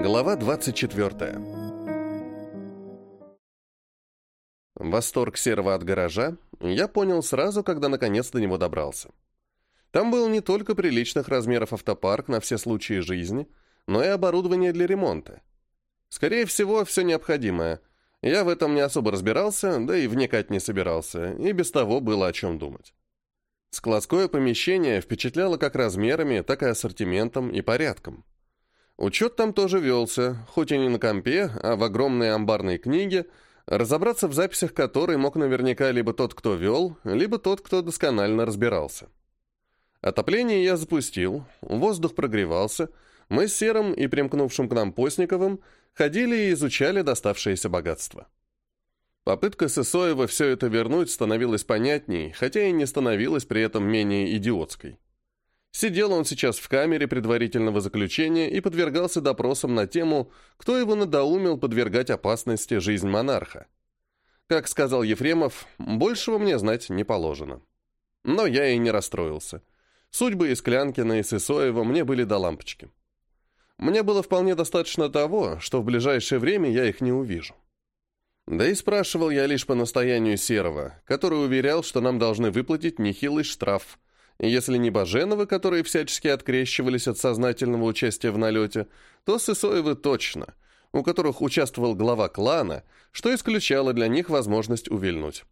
Глава 24. Восторг Серва от гаража я понял сразу, когда наконец до него добрался. Там был не только приличных размеров автопарк на все случаи жизни, но и оборудование для ремонта. Скорее всего, все необходимое. Я в этом не особо разбирался, да и вникать не собирался, и без того было о чем думать. Складское помещение впечатляло как размерами, так и ассортиментом и порядком. Учет там тоже велся, хоть и не на компе, а в огромной амбарной книге, разобраться в записях которой мог наверняка либо тот, кто вел, либо тот, кто досконально разбирался. Отопление я запустил, воздух прогревался, мы с Серым и примкнувшим к нам Постниковым ходили и изучали доставшееся богатство. Попытка Сысоева все это вернуть становилась понятней, хотя и не становилась при этом менее идиотской. Сидел он сейчас в камере предварительного заключения и подвергался допросам на тему, кто его надоумил подвергать опасности жизнь монарха. Как сказал Ефремов, большего мне знать не положено. Но я и не расстроился. Судьбы и Исклянкина и Сысоева мне были до лампочки. Мне было вполне достаточно того, что в ближайшее время я их не увижу. Да и спрашивал я лишь по настоянию Серова, который уверял, что нам должны выплатить нехилый штраф – если не Баженовы, которые всячески открещивались от сознательного участия в налете, то Сысоевы точно, у которых участвовал глава клана, что исключало для них возможность увильнуть.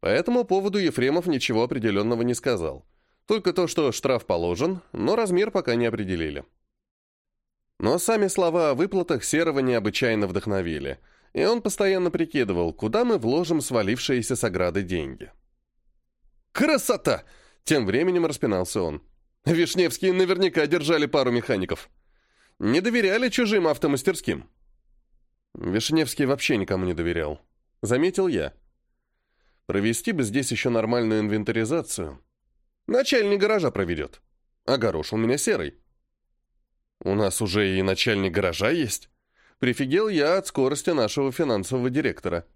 По этому поводу Ефремов ничего определенного не сказал. Только то, что штраф положен, но размер пока не определили. Но сами слова о выплатах Серого необычайно вдохновили, и он постоянно прикидывал, куда мы вложим свалившиеся с ограды деньги. «Красота!» Тем временем распинался он. Вишневские наверняка держали пару механиков. Не доверяли чужим автомастерским. Вишневский вообще никому не доверял. Заметил я. Провести бы здесь еще нормальную инвентаризацию. Начальник гаража проведет. Огорошил меня серый. У нас уже и начальник гаража есть. Прифигел я от скорости нашего финансового директора.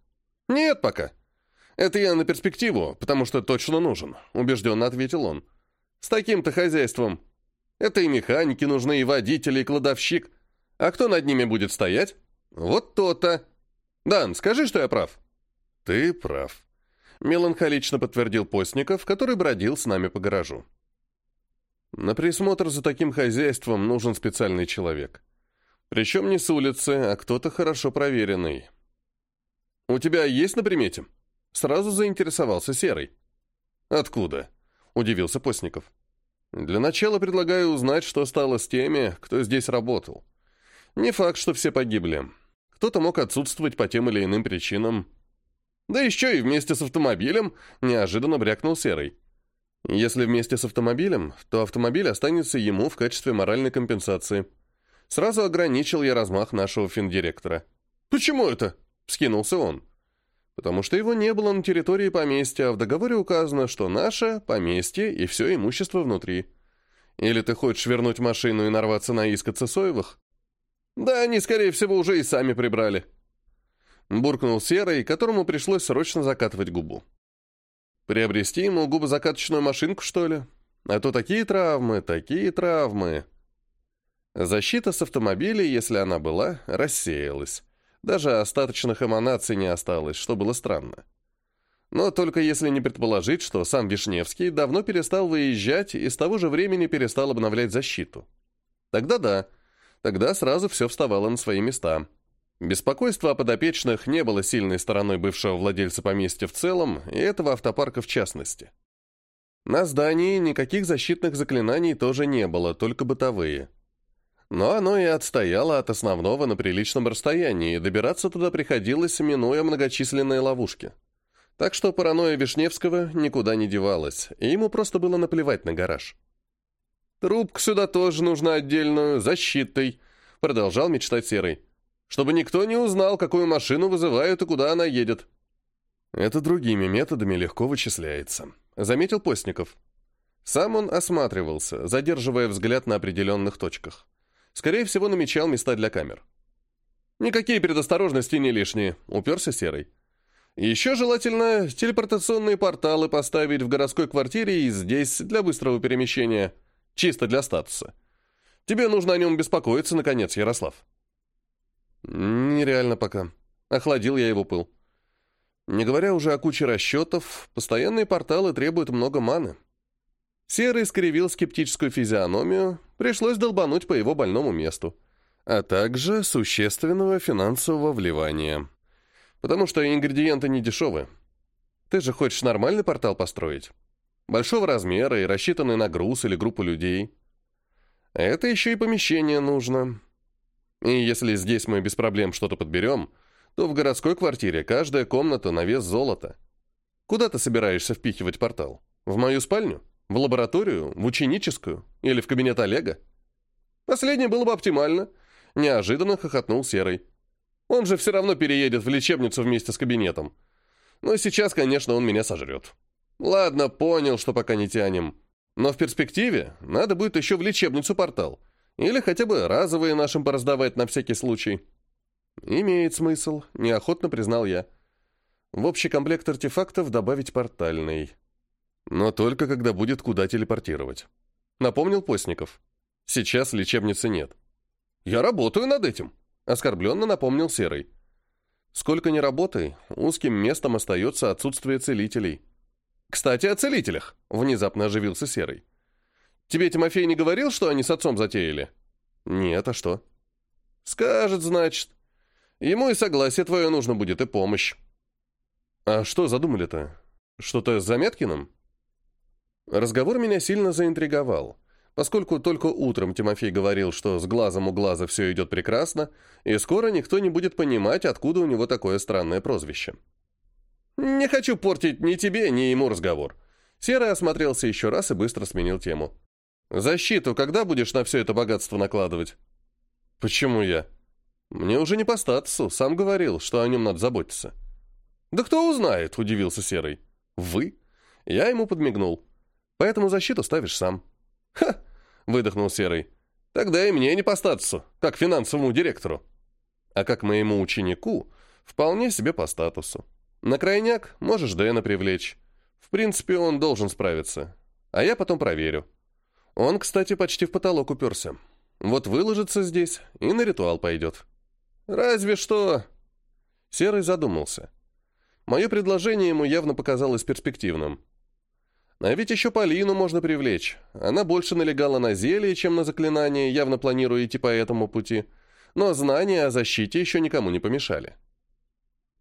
Нет пока. «Это я на перспективу, потому что точно нужен», — убежденно ответил он. «С таким-то хозяйством. Это и механики нужны, и водители, и кладовщик. А кто над ними будет стоять? Вот то-то. Дан, скажи, что я прав». «Ты прав», — меланхолично подтвердил Постников, который бродил с нами по гаражу. «На присмотр за таким хозяйством нужен специальный человек. Причем не с улицы, а кто-то хорошо проверенный». «У тебя есть на примете?» Сразу заинтересовался Серый. «Откуда?» — удивился Постников. «Для начала предлагаю узнать, что стало с теми, кто здесь работал. Не факт, что все погибли. Кто-то мог отсутствовать по тем или иным причинам. Да еще и вместе с автомобилем неожиданно брякнул Серый. Если вместе с автомобилем, то автомобиль останется ему в качестве моральной компенсации. Сразу ограничил я размах нашего финдиректора. «Почему это?» — вскинулся он потому что его не было на территории поместья, а в договоре указано, что наше – поместье и все имущество внутри. Или ты хочешь вернуть машину и нарваться на иск от Сысоевых? Да они, скорее всего, уже и сами прибрали. Буркнул Серый, которому пришлось срочно закатывать губу. Приобрести ему губозакаточную машинку, что ли? А то такие травмы, такие травмы. Защита с автомобиля, если она была, рассеялась. Даже остаточных эманаций не осталось, что было странно. Но только если не предположить, что сам Вишневский давно перестал выезжать и с того же времени перестал обновлять защиту. Тогда да, тогда сразу все вставало на свои места. Беспокойство о подопечных не было сильной стороной бывшего владельца поместья в целом и этого автопарка в частности. На здании никаких защитных заклинаний тоже не было, только бытовые – но оно и отстояло от основного на приличном расстоянии, и добираться туда приходилось, минуя многочисленные ловушки. Так что паранойя Вишневского никуда не девалась, и ему просто было наплевать на гараж. «Трубку сюда тоже нужно отдельную, защитой», — продолжал мечтать Серый. «Чтобы никто не узнал, какую машину вызывают и куда она едет». «Это другими методами легко вычисляется», — заметил Постников. Сам он осматривался, задерживая взгляд на определенных точках. Скорее всего, намечал места для камер. Никакие предосторожности не лишние, уперся Серый. Еще желательно телепортационные порталы поставить в городской квартире и здесь для быстрого перемещения, чисто для статуса. Тебе нужно о нем беспокоиться, наконец, Ярослав. Нереально пока. Охладил я его пыл. Не говоря уже о куче расчетов, постоянные порталы требуют много маны. Серый скривил скептическую физиономию, пришлось долбануть по его больному месту, а также существенного финансового вливания. Потому что ингредиенты не дешевы. Ты же хочешь нормальный портал построить? Большого размера и рассчитанный на груз или группу людей. Это еще и помещение нужно. И если здесь мы без проблем что-то подберем, то в городской квартире каждая комната на вес золота. Куда ты собираешься впихивать портал? В мою спальню? В лабораторию? В ученическую? Или в кабинет Олега? Последнее было бы оптимально. Неожиданно хохотнул Серый. Он же все равно переедет в лечебницу вместе с кабинетом. Ну Но сейчас, конечно, он меня сожрет. Ладно, понял, что пока не тянем. Но в перспективе надо будет еще в лечебницу портал. Или хотя бы разовые нашим пораздавать на всякий случай. Имеет смысл, неохотно признал я. В общий комплект артефактов добавить портальный. Но только когда будет куда телепортировать. Напомнил Постников. Сейчас лечебницы нет. Я работаю над этим, оскорбленно напомнил Серый. Сколько ни работай, узким местом остается отсутствие целителей. Кстати, о целителях, внезапно оживился Серый. Тебе Тимофей не говорил, что они с отцом затеяли? Нет, а что? Скажет, значит. Ему и согласие твое нужно будет, и помощь. А что задумали-то? Что-то с Заметкиным? Разговор меня сильно заинтриговал, поскольку только утром Тимофей говорил, что с глазом у глаза все идет прекрасно, и скоро никто не будет понимать, откуда у него такое странное прозвище. «Не хочу портить ни тебе, ни ему разговор». Серый осмотрелся еще раз и быстро сменил тему. «Защиту когда будешь на все это богатство накладывать?» «Почему я?» «Мне уже не по статусу, сам говорил, что о нем надо заботиться». «Да кто узнает?» – удивился Серый. «Вы?» Я ему подмигнул. Поэтому защиту ставишь сам». «Ха!» — выдохнул Серый. «Тогда и мне не по статусу, как финансовому директору». «А как моему ученику, вполне себе по статусу. На крайняк можешь Дэна привлечь. В принципе, он должен справиться. А я потом проверю». Он, кстати, почти в потолок уперся. Вот выложится здесь и на ритуал пойдет. «Разве что...» Серый задумался. Мое предложение ему явно показалось перспективным. А ведь еще Полину можно привлечь. Она больше налегала на зелье, чем на заклинание, явно планируя идти по этому пути. Но знания о защите еще никому не помешали.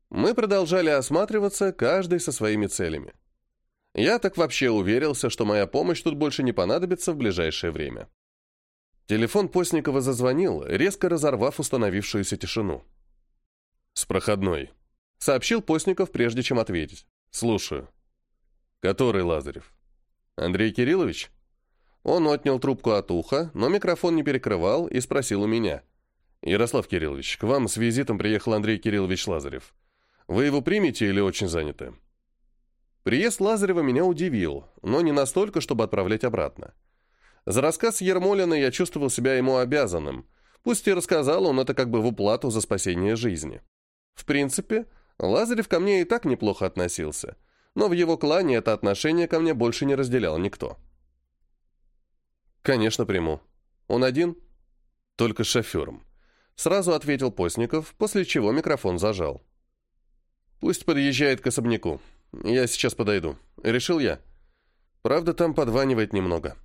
Мы продолжали осматриваться, каждый со своими целями. Я так вообще уверился, что моя помощь тут больше не понадобится в ближайшее время. Телефон Постникова зазвонил, резко разорвав установившуюся тишину. «С проходной», — сообщил Постников, прежде чем ответить. «Слушаю». «Который Лазарев?» «Андрей Кириллович?» Он отнял трубку от уха, но микрофон не перекрывал и спросил у меня. «Ярослав Кириллович, к вам с визитом приехал Андрей Кириллович Лазарев. Вы его примете или очень заняты?» Приезд Лазарева меня удивил, но не настолько, чтобы отправлять обратно. За рассказ Ермолина я чувствовал себя ему обязанным, пусть и рассказал он это как бы в уплату за спасение жизни. В принципе, Лазарев ко мне и так неплохо относился – но в его клане это отношение ко мне больше не разделял никто. «Конечно, приму. Он один?» «Только с шофером». Сразу ответил Постников, после чего микрофон зажал. «Пусть подъезжает к особняку. Я сейчас подойду. Решил я. Правда, там подванивает немного».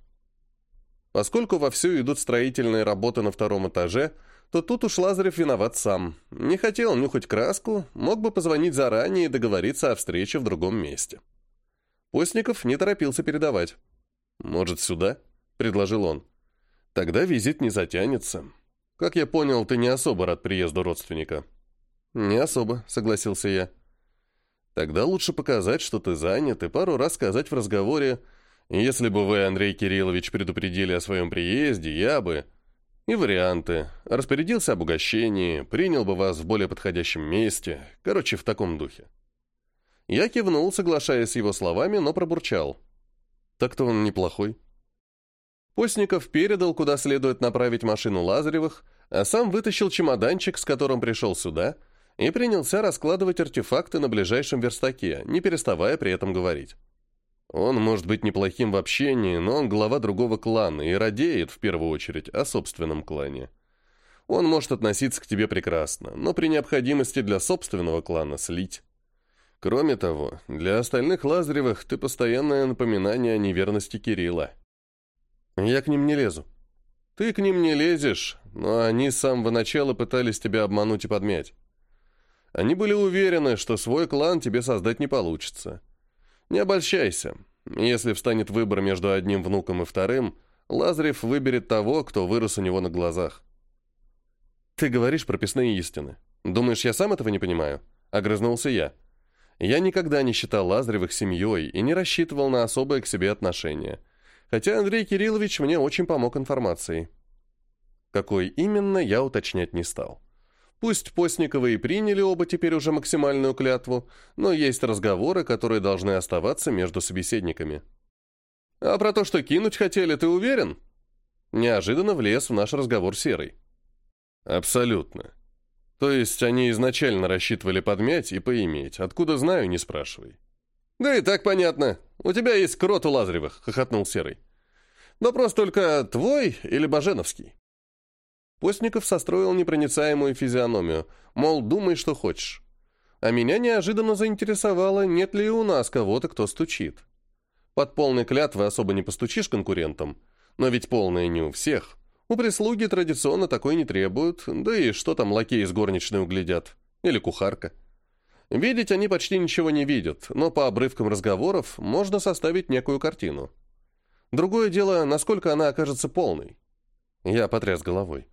Поскольку вовсю идут строительные работы на втором этаже, то тут уж Лазарев виноват сам. Не хотел нюхать краску, мог бы позвонить заранее и договориться о встрече в другом месте. Постников не торопился передавать. «Может, сюда?» — предложил он. «Тогда визит не затянется. Как я понял, ты не особо рад приезду родственника». «Не особо», — согласился я. «Тогда лучше показать, что ты занят, и пару раз сказать в разговоре, если бы вы, Андрей Кириллович, предупредили о своем приезде, я бы...» И варианты. Распорядился об угощении, принял бы вас в более подходящем месте. Короче, в таком духе. Я кивнул, соглашаясь с его словами, но пробурчал. Так-то он неплохой. Постников передал, куда следует направить машину Лазаревых, а сам вытащил чемоданчик, с которым пришел сюда, и принялся раскладывать артефакты на ближайшем верстаке, не переставая при этом говорить. Он может быть неплохим в общении, но он глава другого клана и радеет, в первую очередь, о собственном клане. Он может относиться к тебе прекрасно, но при необходимости для собственного клана слить. Кроме того, для остальных Лазаревых ты постоянное напоминание о неверности Кирилла. Я к ним не лезу. Ты к ним не лезешь, но они с самого начала пытались тебя обмануть и подмять. Они были уверены, что свой клан тебе создать не получится. Не обольщайся. Если встанет выбор между одним внуком и вторым, Лазарев выберет того, кто вырос у него на глазах. «Ты говоришь прописные истины. Думаешь, я сам этого не понимаю?» Огрызнулся я. Я никогда не считал Лазаревых семьей и не рассчитывал на особое к себе отношение. Хотя Андрей Кириллович мне очень помог информацией. Какой именно, я уточнять не стал. Пусть Постниковы и приняли оба теперь уже максимальную клятву, но есть разговоры, которые должны оставаться между собеседниками. «А про то, что кинуть хотели, ты уверен?» Неожиданно влез в наш разговор Серый. «Абсолютно. То есть они изначально рассчитывали подмять и поиметь. Откуда знаю, не спрашивай». «Да и так понятно. У тебя есть крот у Лазаревых», — хохотнул Серый. «Вопрос только твой или Баженовский?» Постников состроил непроницаемую физиономию, мол, думай, что хочешь. А меня неожиданно заинтересовало, нет ли у нас кого-то, кто стучит. Под полной клятвой особо не постучишь конкурентам, но ведь полная не у всех. У прислуги традиционно такой не требуют, да и что там лакеи с горничной углядят, или кухарка. Видеть они почти ничего не видят, но по обрывкам разговоров можно составить некую картину. Другое дело, насколько она окажется полной. Я потряс головой.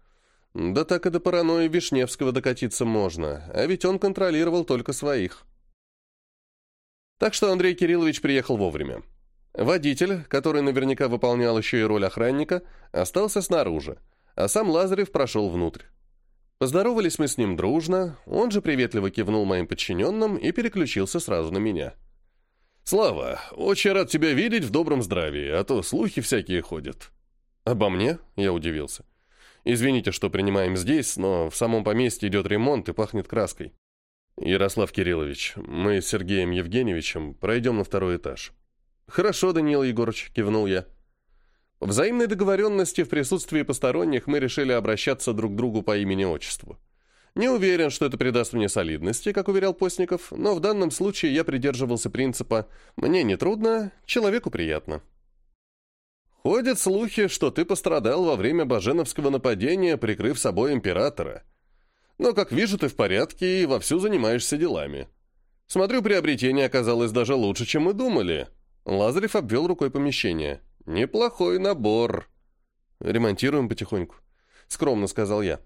Да так и до паранойи Вишневского докатиться можно, а ведь он контролировал только своих. Так что Андрей Кириллович приехал вовремя. Водитель, который наверняка выполнял еще и роль охранника, остался снаружи, а сам Лазарев прошел внутрь. Поздоровались мы с ним дружно, он же приветливо кивнул моим подчиненным и переключился сразу на меня. «Слава, очень рад тебя видеть в добром здравии, а то слухи всякие ходят». «Обо мне?» — я удивился. Извините, что принимаем здесь, но в самом поместье идет ремонт и пахнет краской. Ярослав Кириллович, мы с Сергеем Евгеньевичем пройдем на второй этаж. Хорошо, Даниил Егорович, кивнул я. В взаимной договоренности в присутствии посторонних мы решили обращаться друг к другу по имени-отчеству. Не уверен, что это придаст мне солидности, как уверял Постников, но в данном случае я придерживался принципа «мне не трудно, человеку приятно». Ходят слухи, что ты пострадал во время Баженовского нападения, прикрыв собой императора. Но, как вижу, ты в порядке и вовсю занимаешься делами. Смотрю, приобретение оказалось даже лучше, чем мы думали. Лазарев обвел рукой помещение. Неплохой набор. Ремонтируем потихоньку. Скромно сказал я.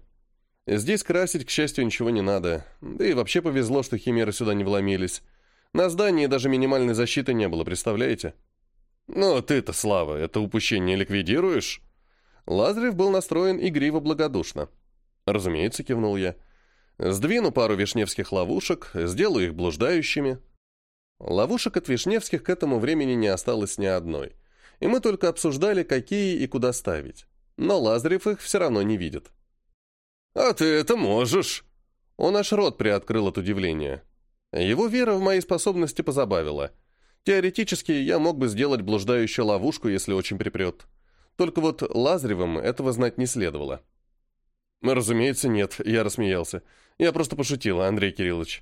Здесь красить, к счастью, ничего не надо. Да и вообще повезло, что химеры сюда не вломились. На здании даже минимальной защиты не было, представляете? «Но ты-то, Слава, это упущение ликвидируешь?» Лазарев был настроен игриво благодушно. «Разумеется», — кивнул я. «Сдвину пару вишневских ловушек, сделаю их блуждающими». Ловушек от вишневских к этому времени не осталось ни одной, и мы только обсуждали, какие и куда ставить. Но Лазарев их все равно не видит. «А ты это можешь!» Он аж рот приоткрыл от удивления. Его вера в мои способности позабавила — Теоретически я мог бы сделать блуждающую ловушку, если очень припрет. Только вот Лазаревым этого знать не следовало. «Разумеется, нет», — я рассмеялся. «Я просто пошутил, Андрей Кириллович».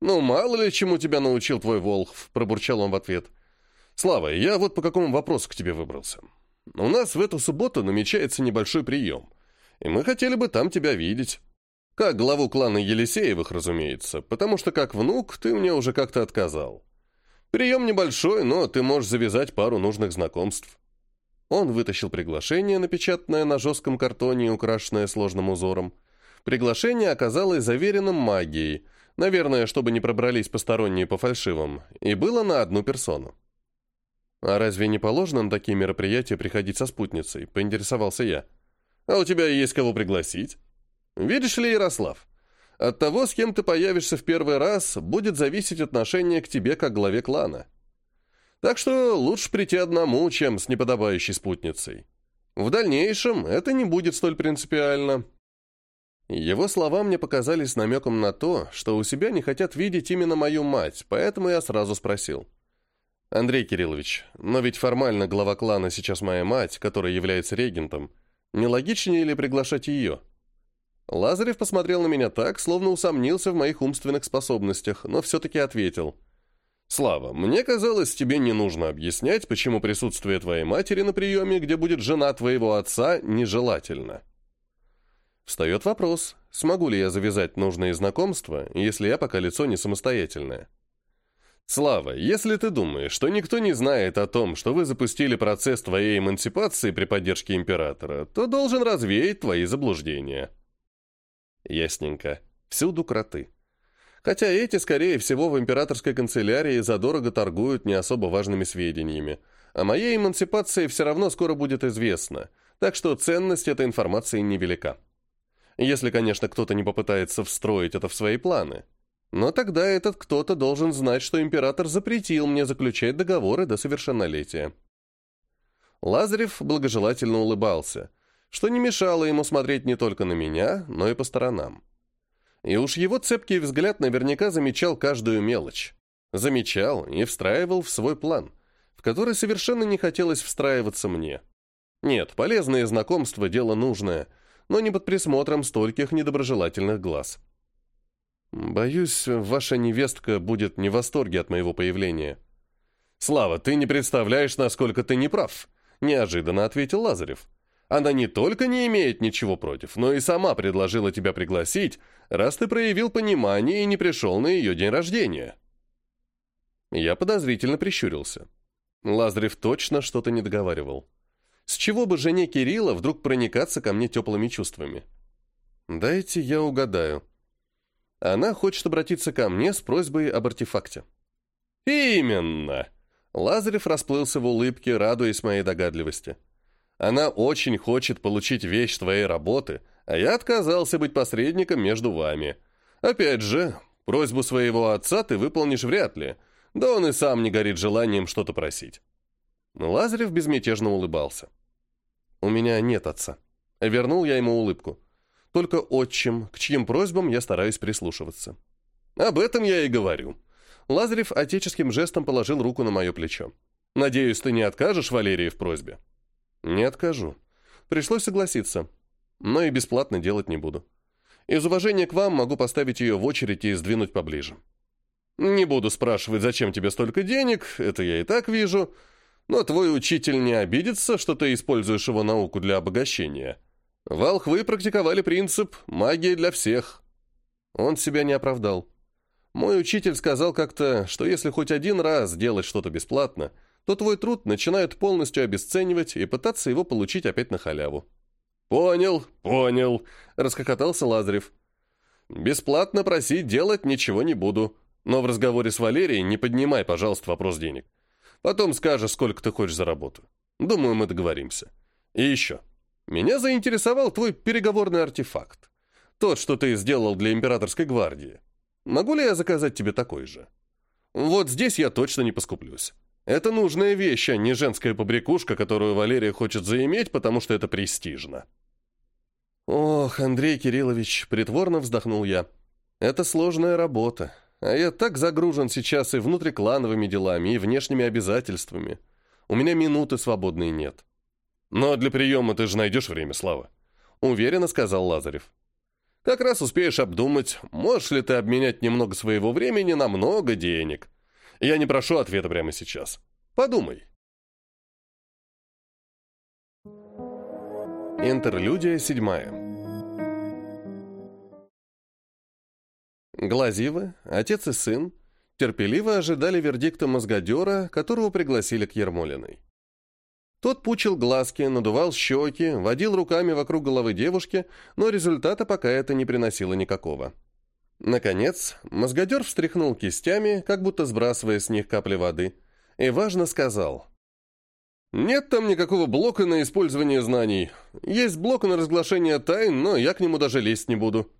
«Ну, мало ли, чему тебя научил твой Волхв», — пробурчал он в ответ. «Слава, я вот по какому вопросу к тебе выбрался. У нас в эту субботу намечается небольшой прием, и мы хотели бы там тебя видеть. Как главу клана Елисеевых, разумеется, потому что как внук ты мне уже как-то отказал. Прием небольшой, но ты можешь завязать пару нужных знакомств». Он вытащил приглашение, напечатанное на жестком картоне и украшенное сложным узором. Приглашение оказалось заверенным магией, наверное, чтобы не пробрались посторонние по фальшивым, и было на одну персону. «А разве не положено на такие мероприятия приходить со спутницей?» – поинтересовался я. «А у тебя есть кого пригласить?» «Видишь ли, Ярослав, от того, с кем ты появишься в первый раз, будет зависеть отношение к тебе как главе клана. Так что лучше прийти одному, чем с неподобающей спутницей. В дальнейшем это не будет столь принципиально. Его слова мне показались намеком на то, что у себя не хотят видеть именно мою мать, поэтому я сразу спросил. «Андрей Кириллович, но ведь формально глава клана сейчас моя мать, которая является регентом. Не логичнее ли приглашать ее?» Лазарев посмотрел на меня так, словно усомнился в моих умственных способностях, но все-таки ответил. «Слава, мне казалось, тебе не нужно объяснять, почему присутствие твоей матери на приеме, где будет жена твоего отца, нежелательно». Встает вопрос, смогу ли я завязать нужные знакомства, если я пока лицо не самостоятельное. Слава, если ты думаешь, что никто не знает о том, что вы запустили процесс твоей эмансипации при поддержке императора, то должен развеять твои заблуждения. Ясненько. Всюду кроты. Хотя эти, скорее всего, в императорской канцелярии задорого торгуют не особо важными сведениями. О моей эмансипации все равно скоро будет известно, так что ценность этой информации невелика. Если, конечно, кто-то не попытается встроить это в свои планы. Но тогда этот кто-то должен знать, что император запретил мне заключать договоры до совершеннолетия. Лазарев благожелательно улыбался, что не мешало ему смотреть не только на меня, но и по сторонам. И уж его цепкий взгляд наверняка замечал каждую мелочь. Замечал и встраивал в свой план, в который совершенно не хотелось встраиваться мне. Нет, полезные знакомства – дело нужное, но не под присмотром стольких недоброжелательных глаз. Боюсь, ваша невестка будет не в восторге от моего появления. «Слава, ты не представляешь, насколько ты неправ», – неожиданно ответил Лазарев. Она не только не имеет ничего против, но и сама предложила тебя пригласить, раз ты проявил понимание и не пришел на ее день рождения». Я подозрительно прищурился. Лазарев точно что-то не договаривал. С чего бы жене Кирилла вдруг проникаться ко мне теплыми чувствами? Дайте я угадаю. Она хочет обратиться ко мне с просьбой об артефакте. Именно! Лазарев расплылся в улыбке, радуясь моей догадливости. Она очень хочет получить вещь твоей работы, а я отказался быть посредником между вами. Опять же, просьбу своего отца ты выполнишь вряд ли, да он и сам не горит желанием что-то просить». Лазарев безмятежно улыбался. «У меня нет отца». Вернул я ему улыбку. «Только отчим, к чьим просьбам я стараюсь прислушиваться». «Об этом я и говорю». Лазарев отеческим жестом положил руку на мое плечо. «Надеюсь, ты не откажешь Валерии в просьбе?» Не откажу. Пришлось согласиться. Но и бесплатно делать не буду. Из уважения к вам могу поставить ее в очередь и сдвинуть поближе. Не буду спрашивать, зачем тебе столько денег, это я и так вижу. Но твой учитель не обидится, что ты используешь его науку для обогащения. Волхвы практиковали принцип «магия для всех». Он себя не оправдал. Мой учитель сказал как-то, что если хоть один раз делать что-то бесплатно – то твой труд начинают полностью обесценивать и пытаться его получить опять на халяву. «Понял, понял», — раскокотался Лазарев. «Бесплатно просить делать ничего не буду, но в разговоре с Валерией не поднимай, пожалуйста, вопрос денег. Потом скажешь, сколько ты хочешь за работу. Думаю, мы договоримся. И еще. Меня заинтересовал твой переговорный артефакт. Тот, что ты сделал для императорской гвардии. Могу ли я заказать тебе такой же? Вот здесь я точно не поскуплюсь. Это нужная вещь, а не женская побрякушка, которую Валерия хочет заиметь, потому что это престижно. Ох, Андрей Кириллович, притворно вздохнул я. Это сложная работа, а я так загружен сейчас и внутриклановыми делами, и внешними обязательствами. У меня минуты свободные нет. Но для приема ты же найдешь время, Слава. Уверенно сказал Лазарев. Как раз успеешь обдумать, можешь ли ты обменять немного своего времени на много денег. Я не прошу ответа прямо сейчас. Подумай. Интерлюдия седьмая. Глазивы, отец и сын, терпеливо ожидали вердикта мозгодера, которого пригласили к Ермолиной. Тот пучил глазки, надувал щеки, водил руками вокруг головы девушки, но результата пока это не приносило никакого. Наконец, мозгодер встряхнул кистями, как будто сбрасывая с них капли воды, и важно сказал. «Нет там никакого блока на использование знаний. Есть блок на разглашение тайн, но я к нему даже лезть не буду».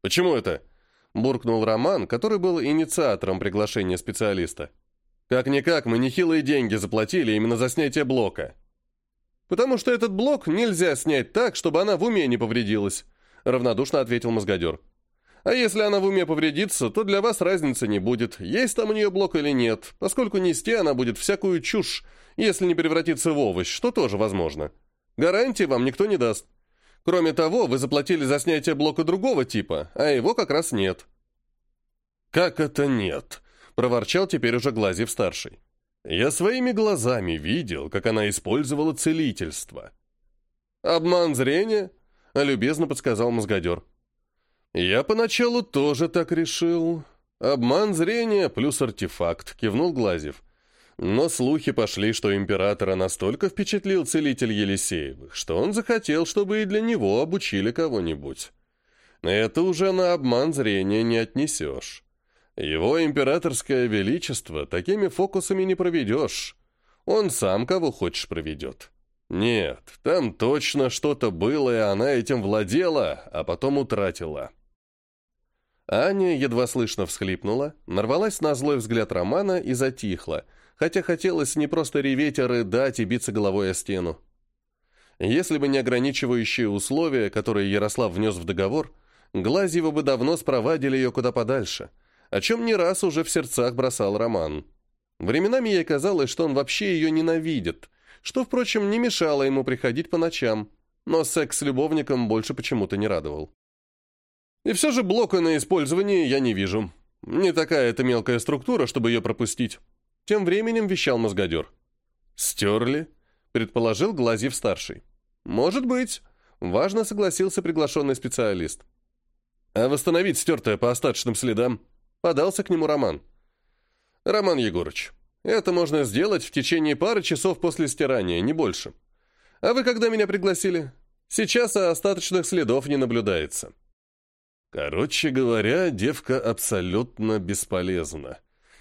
«Почему это?» – буркнул Роман, который был инициатором приглашения специалиста. «Как-никак, мы нехилые деньги заплатили именно за снятие блока». «Потому что этот блок нельзя снять так, чтобы она в уме не повредилась», – равнодушно ответил мозгодер. «Мозгодер». А если она в уме повредится, то для вас разницы не будет, есть там у нее блок или нет, поскольку нести она будет всякую чушь, если не превратится в овощ, что тоже возможно. Гарантии вам никто не даст. Кроме того, вы заплатили за снятие блока другого типа, а его как раз нет». «Как это нет?» — проворчал теперь уже Глазьев-старший. «Я своими глазами видел, как она использовала целительство». «Обман зрения?» — любезно подсказал мозгодер. «Я поначалу тоже так решил. Обман зрения плюс артефакт», — кивнул Глазев. Но слухи пошли, что императора настолько впечатлил целитель Елисеевых, что он захотел, чтобы и для него обучили кого-нибудь. Это уже на обман зрения не отнесешь. Его императорское величество такими фокусами не проведешь. Он сам кого хочешь проведет. Нет, там точно что-то было, и она этим владела, а потом утратила. Аня едва слышно всхлипнула, нарвалась на злой взгляд Романа и затихла, хотя хотелось не просто реветь, а рыдать и биться головой о стену. Если бы не ограничивающие условия, которые Ярослав внес в договор, Глазьева бы давно спровадили ее куда подальше, о чем не раз уже в сердцах бросал Роман. Временами ей казалось, что он вообще ее ненавидит, что, впрочем, не мешало ему приходить по ночам, но секс с любовником больше почему-то не радовал. И все же блока на использование я не вижу. Не такая это мелкая структура, чтобы ее пропустить. Тем временем вещал мозгодер. «Стерли?» — предположил Глазьев-старший. «Может быть», — важно согласился приглашенный специалист. «А восстановить стертое по остаточным следам?» — подался к нему Роман. «Роман Егорыч, это можно сделать в течение пары часов после стирания, не больше. А вы когда меня пригласили? Сейчас остаточных следов не наблюдается». Короче говоря, девка абсолютно бесполезна.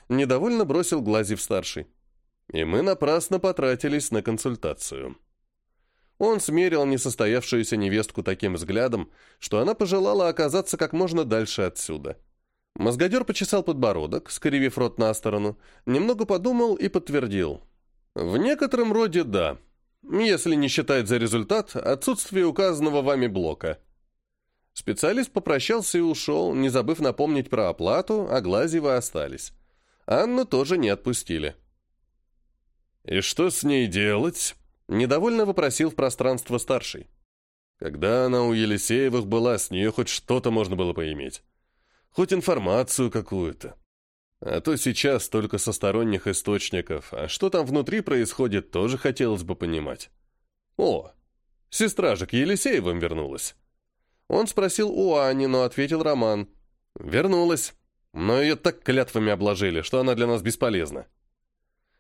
Недовольно бросил глази в старший, И мы напрасно потратились на консультацию. Он смерил несостоявшуюся невестку таким взглядом, что она пожелала оказаться как можно дальше отсюда. Мозгодер почесал подбородок, скривив рот на сторону, немного подумал и подтвердил. «В некотором роде да, если не считать за результат отсутствие указанного вами блока». Специалист попрощался и ушел, не забыв напомнить про оплату, а Глазьевы остались. Анну тоже не отпустили. «И что с ней делать?» – недовольно вопросил в пространство старший. Когда она у Елисеевых была, с нее хоть что-то можно было поиметь. Хоть информацию какую-то. А то сейчас только со сторонних источников, а что там внутри происходит, тоже хотелось бы понимать. О, сестра же к Елисеевым вернулась. Он спросил у Ани, но ответил Роман. «Вернулась. Но ее так клятвами обложили, что она для нас бесполезна».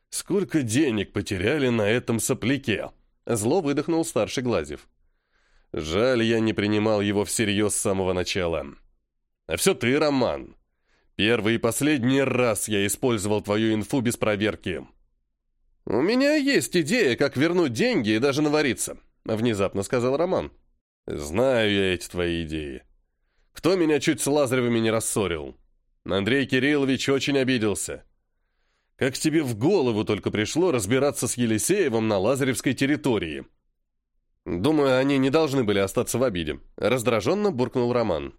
«Сколько денег потеряли на этом сопляке?» Зло выдохнул старший Глазев. «Жаль, я не принимал его всерьез с самого начала. А все ты, Роман. Первый и последний раз я использовал твою инфу без проверки». «У меня есть идея, как вернуть деньги и даже навариться», — внезапно сказал Роман. Знаю я эти твои идеи. Кто меня чуть с Лазаревыми не рассорил? Андрей Кириллович очень обиделся. Как тебе в голову только пришло разбираться с Елисеевым на Лазаревской территории? Думаю, они не должны были остаться в обиде. Раздраженно буркнул Роман.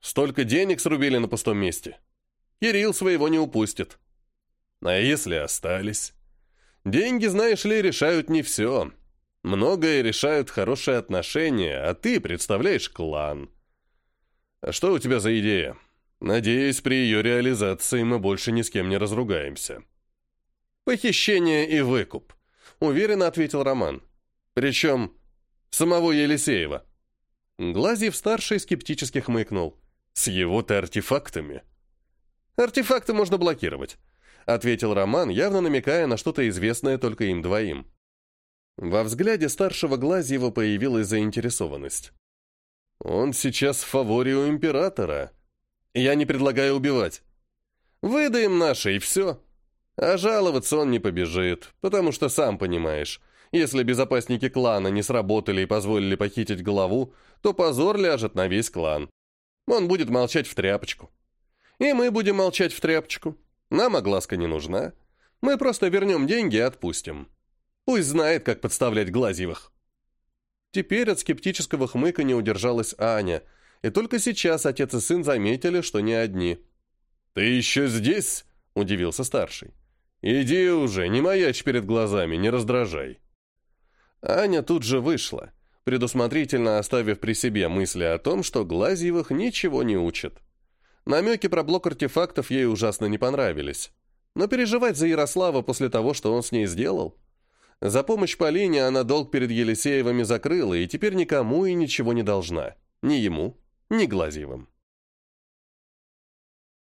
Столько денег срубили на пустом месте. Кирилл своего не упустит. А если остались? Деньги, знаешь ли, решают не все. Многое решают хорошие отношения, а ты представляешь клан. А что у тебя за идея? Надеюсь, при ее реализации мы больше ни с кем не разругаемся. Похищение и выкуп, уверенно ответил Роман. Причем самого Елисеева. Глазьев-старший скептически хмыкнул. С его-то артефактами. Артефакты можно блокировать, ответил Роман, явно намекая на что-то известное только им двоим. Во взгляде старшего Глазьева появилась заинтересованность. «Он сейчас в фаворе у императора. Я не предлагаю убивать. Выдаем наши, и все. А жаловаться он не побежит, потому что, сам понимаешь, если безопасники клана не сработали и позволили похитить главу, то позор ляжет на весь клан. Он будет молчать в тряпочку. И мы будем молчать в тряпочку. Нам огласка не нужна. Мы просто вернем деньги и отпустим». Пусть знает, как подставлять Глазьевых. Теперь от скептического хмыка не удержалась Аня, и только сейчас отец и сын заметили, что не одни. «Ты еще здесь?» – удивился старший. «Иди уже, не маячь перед глазами, не раздражай». Аня тут же вышла, предусмотрительно оставив при себе мысли о том, что Глазьевых ничего не учат. Намеки про блок артефактов ей ужасно не понравились. Но переживать за Ярослава после того, что он с ней сделал – за помощь Полине она долг перед Елисеевыми закрыла и теперь никому и ничего не должна. Ни ему, ни Глазьевым.